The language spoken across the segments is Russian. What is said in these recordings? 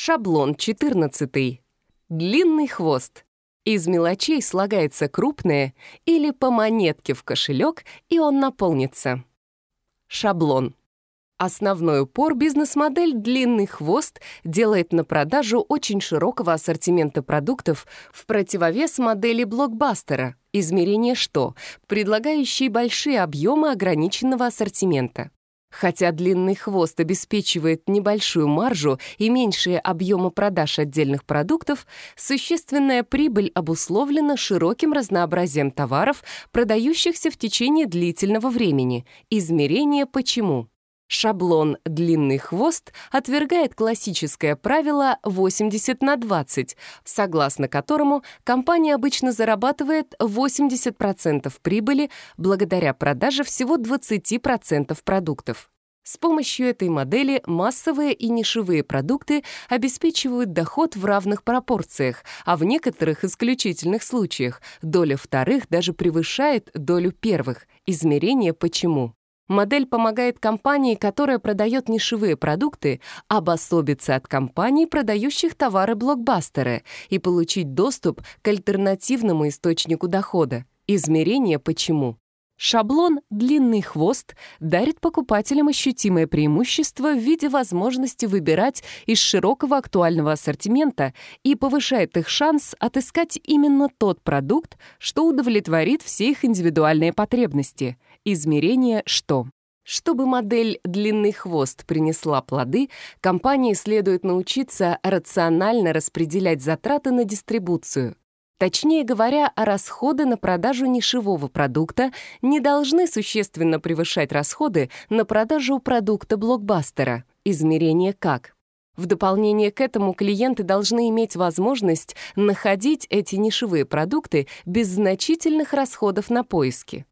Шаблон 14. Длинный хвост. Из мелочей слагается крупное или по монетке в кошелек, и он наполнится. Шаблон. Основной упор бизнес-модель «Длинный хвост» делает на продажу очень широкого ассортимента продуктов в противовес модели блокбастера, измерение «что», предлагающей большие объемы ограниченного ассортимента. Хотя длинный хвост обеспечивает небольшую маржу и меньшие объемы продаж отдельных продуктов, существенная прибыль обусловлена широким разнообразием товаров, продающихся в течение длительного времени. Измерение «почему». Шаблон «длинный хвост» отвергает классическое правило 80 на 20, согласно которому компания обычно зарабатывает 80% прибыли благодаря продаже всего 20% продуктов. С помощью этой модели массовые и нишевые продукты обеспечивают доход в равных пропорциях, а в некоторых исключительных случаях доля вторых даже превышает долю первых. Измерение почему? Модель помогает компании, которая продает нишевые продукты, а обособиться от компаний, продающих товары-блокбастеры, и получить доступ к альтернативному источнику дохода. Измерение «Почему?». Шаблон «Длинный хвост» дарит покупателям ощутимое преимущество в виде возможности выбирать из широкого актуального ассортимента и повышает их шанс отыскать именно тот продукт, что удовлетворит все их индивидуальные потребности — Измерение «что». Чтобы модель «длинный хвост» принесла плоды, компании следует научиться рационально распределять затраты на дистрибуцию. Точнее говоря, расходы на продажу нишевого продукта не должны существенно превышать расходы на продажу продукта блокбастера. Измерение «как». В дополнение к этому клиенты должны иметь возможность находить эти нишевые продукты без значительных расходов на поиски.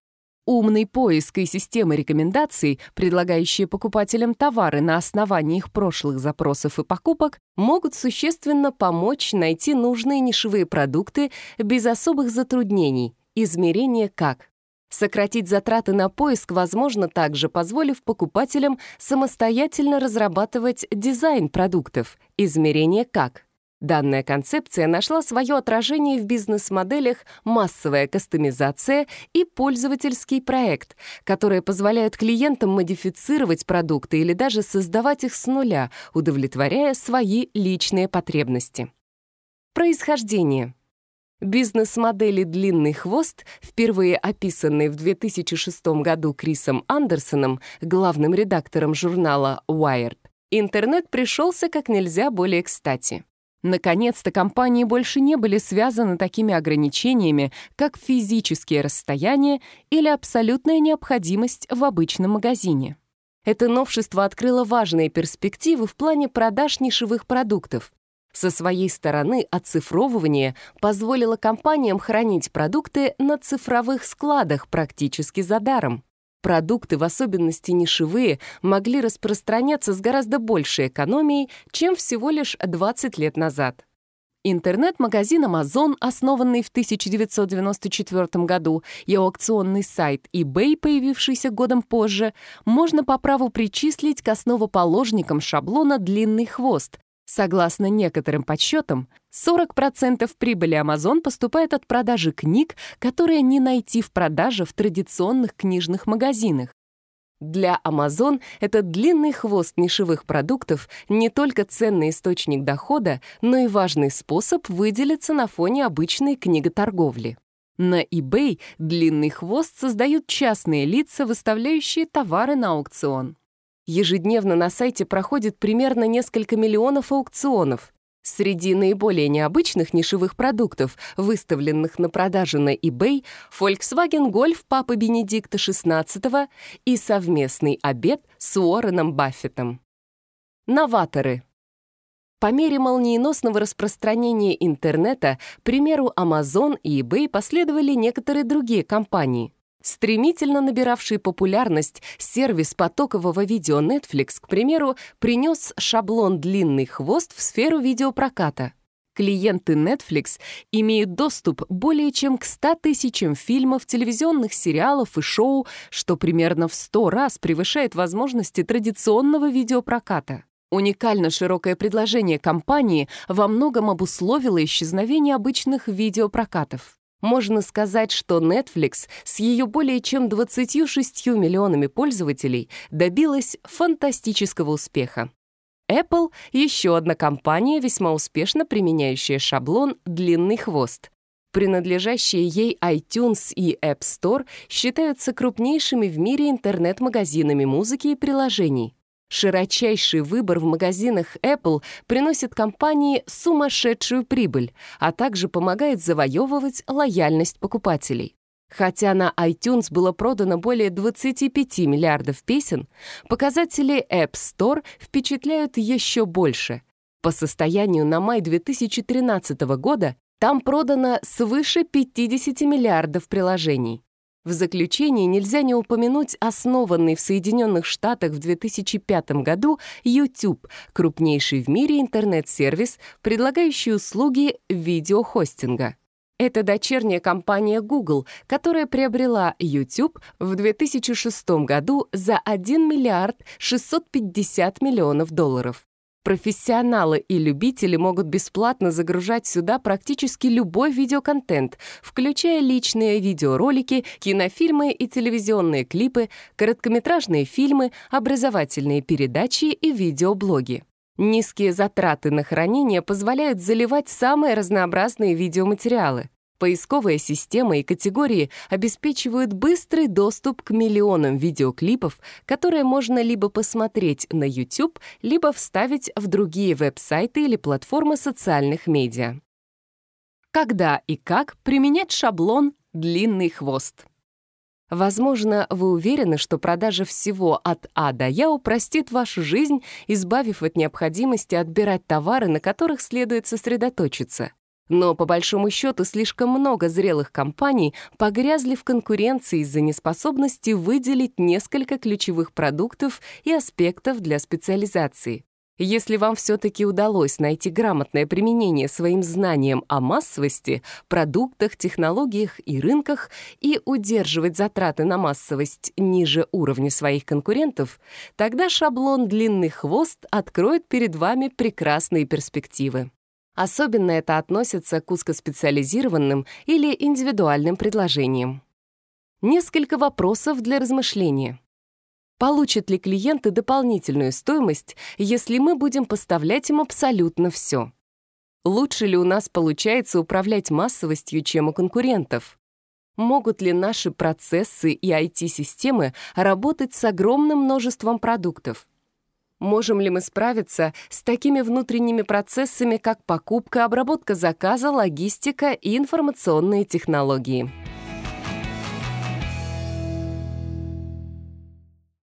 Умный поиск и система рекомендаций, предлагающие покупателям товары на основании их прошлых запросов и покупок, могут существенно помочь найти нужные нишевые продукты без особых затруднений. Измерение как? Сократить затраты на поиск возможно также, позволив покупателям самостоятельно разрабатывать дизайн продуктов. Измерение как? Данная концепция нашла свое отражение в бизнес-моделях массовая кастомизация и пользовательский проект, которые позволяют клиентам модифицировать продукты или даже создавать их с нуля, удовлетворяя свои личные потребности. Происхождение. Бизнес-модели «Длинный хвост», впервые описанные в 2006 году Крисом Андерсоном, главным редактором журнала Wired, интернет пришелся как нельзя более кстати. Наконец-то компании больше не были связаны такими ограничениями, как физические расстояния или абсолютная необходимость в обычном магазине. Это новшество открыло важные перспективы в плане продаж нишевых продуктов. Со своей стороны оцифровывание позволило компаниям хранить продукты на цифровых складах практически за даром. Продукты, в особенности нишевые, могли распространяться с гораздо большей экономией, чем всего лишь 20 лет назад. Интернет-магазин Amazon, основанный в 1994 году, и аукционный сайт eBay, появившийся годом позже, можно по праву причислить к основоположникам шаблона «длинный хвост», Согласно некоторым подсчетам, 40% прибыли Amazon поступает от продажи книг, которые не найти в продаже в традиционных книжных магазинах. Для Amazon этот длинный хвост нишевых продуктов не только ценный источник дохода, но и важный способ выделиться на фоне обычной книготорговли. На eBay длинный хвост создают частные лица, выставляющие товары на аукцион. Ежедневно на сайте проходит примерно несколько миллионов аукционов. Среди наиболее необычных нишевых продуктов, выставленных на продажу на eBay, Volkswagen Golf Папы Бенедикта XVI и совместный обед с Уорреном Баффетом. Новаторы. По мере молниеносного распространения интернета, примеру Amazon и eBay последовали некоторые другие компании. Стремительно набиравший популярность сервис потокового видео Netflix, к примеру, принес шаблон «Длинный хвост» в сферу видеопроката. Клиенты Netflix имеют доступ более чем к 100 тысячам фильмов, телевизионных сериалов и шоу, что примерно в 100 раз превышает возможности традиционного видеопроката. Уникально широкое предложение компании во многом обусловило исчезновение обычных видеопрокатов. Можно сказать, что Netflix с ее более чем 26 миллионами пользователей добилась фантастического успеха. Apple — еще одна компания, весьма успешно применяющая шаблон «длинный хвост». Принадлежащие ей iTunes и App Store считаются крупнейшими в мире интернет-магазинами музыки и приложений. Широчайший выбор в магазинах Apple приносит компании сумасшедшую прибыль, а также помогает завоевывать лояльность покупателей. Хотя на iTunes было продано более 25 миллиардов песен, показатели App Store впечатляют еще больше. По состоянию на май 2013 года там продано свыше 50 миллиардов приложений. В заключении нельзя не упомянуть основанный в Соединенных Штатах в 2005 году YouTube, крупнейший в мире интернет-сервис, предлагающий услуги видеохостинга. Это дочерняя компания Google, которая приобрела YouTube в 2006 году за 1 миллиард 650 миллионов долларов. Профессионалы и любители могут бесплатно загружать сюда практически любой видеоконтент, включая личные видеоролики, кинофильмы и телевизионные клипы, короткометражные фильмы, образовательные передачи и видеоблоги. Низкие затраты на хранение позволяют заливать самые разнообразные видеоматериалы. Поисковая система и категории обеспечивают быстрый доступ к миллионам видеоклипов, которые можно либо посмотреть на YouTube, либо вставить в другие веб-сайты или платформы социальных медиа. Когда и как применять шаблон «длинный хвост»? Возможно, вы уверены, что продажа всего от А до Я упростит вашу жизнь, избавив от необходимости отбирать товары, на которых следует сосредоточиться. Но, по большому счету, слишком много зрелых компаний погрязли в конкуренции из-за неспособности выделить несколько ключевых продуктов и аспектов для специализации. Если вам все-таки удалось найти грамотное применение своим знаниям о массовости, продуктах, технологиях и рынках и удерживать затраты на массовость ниже уровня своих конкурентов, тогда шаблон «длинный хвост» откроет перед вами прекрасные перспективы. Особенно это относится к узкоспециализированным или индивидуальным предложениям. Несколько вопросов для размышления. Получат ли клиенты дополнительную стоимость, если мы будем поставлять им абсолютно все? Лучше ли у нас получается управлять массовостью, чем у конкурентов? Могут ли наши процессы и IT-системы работать с огромным множеством продуктов? Можем ли мы справиться с такими внутренними процессами, как покупка, обработка заказа, логистика и информационные технологии?